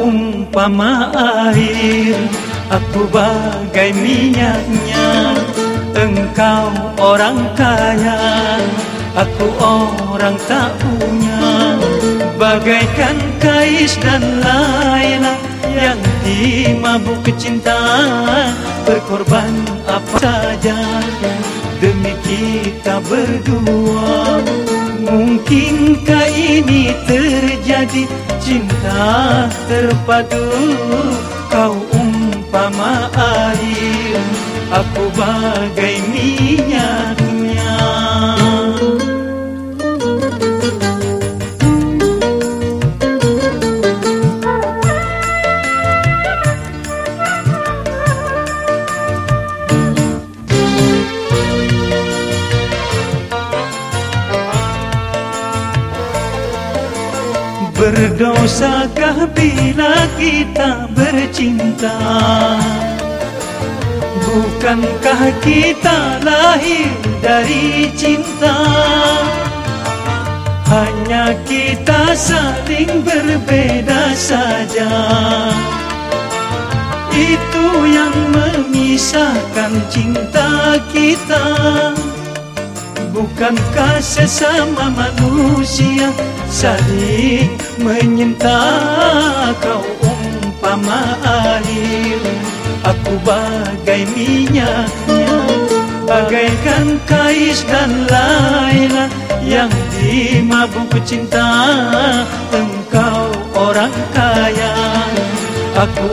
Umpama air Aku bagai minyaknya. Engkau orang kaya Aku orang tak punya. Bagaikan Kais dan Laila Yang dimabuk kecintaan. Berkorban apa saja Demi kita berdua. Mungkinkah ini terjadi cinta terpadu. Kau umpama air Aku bagai minyaknya Berdosakah bila kita bercinta? Bukankah kita lahir dari cinta? Hanya kita saling berbeda saja. Itu yang memisahkan cinta kita Bukankah sesama manusia saling menyinta Kau umpama air, aku bagai minyaknya Bagaikan Kais dan Laila yang dimabuk cinta Engkau orang kaya, aku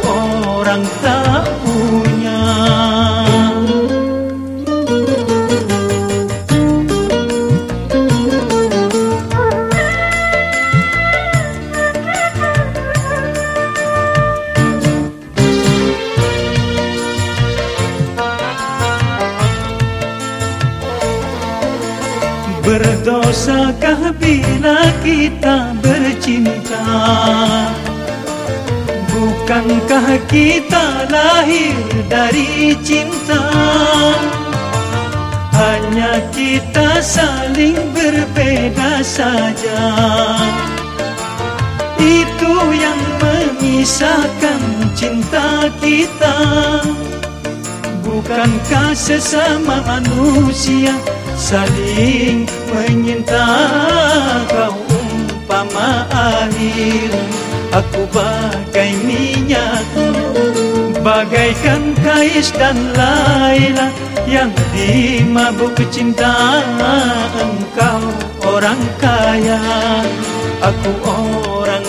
Berdosakah bila kita bercinta? Bukankah kita lahir dari cinta? Hanya kita saling berbeda saja. Itu yang memisahkan cinta kita. Bukankah sesama manusia saling menyinta kau umpama air aku bagai minyak bagaikan Kais dan Laila yang dimabuk cinta engkau orang kaya. Aku orang